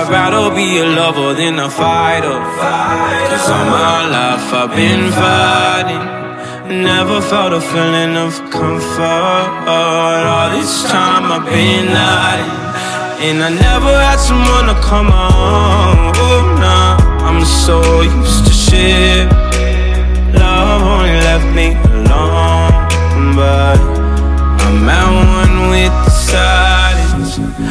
I'd rather be a lover than a fighter. Cause all my life I've been fighting. Never felt a feeling of comfort. All this time I've been hiding. And I never had someone to come on. Oh, nah, I'm so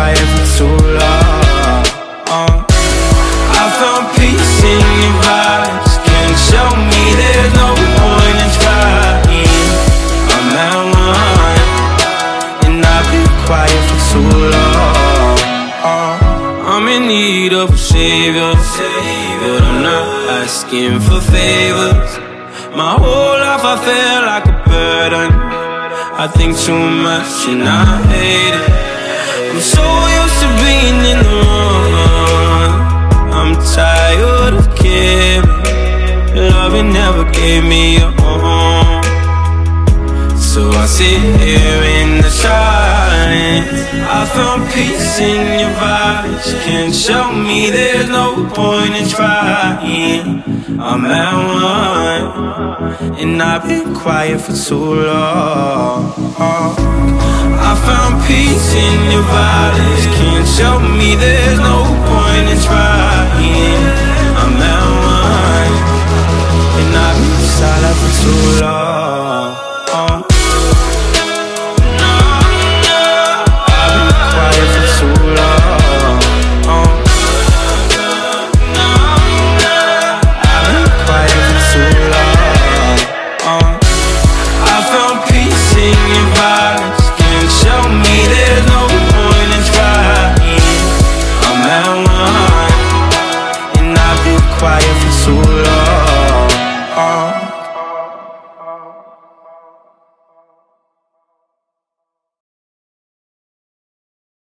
Quiet for too long. Uh, I found peace in your vibes. Can't show me there's no point in trying. I'm at one, and I've been quiet for too long. Uh, I'm in need of a savior, but I'm not asking for favors. My whole life I feel like a burden. I think too much and I hate it. Of caring. Loving never gave me a home. So I sit here in the silence. I found peace in your vibes. Can't show me there's no point in trying. I'm at one, and I've been quiet for too long. I found peace in your vibes. Can't show me there's no point in trying.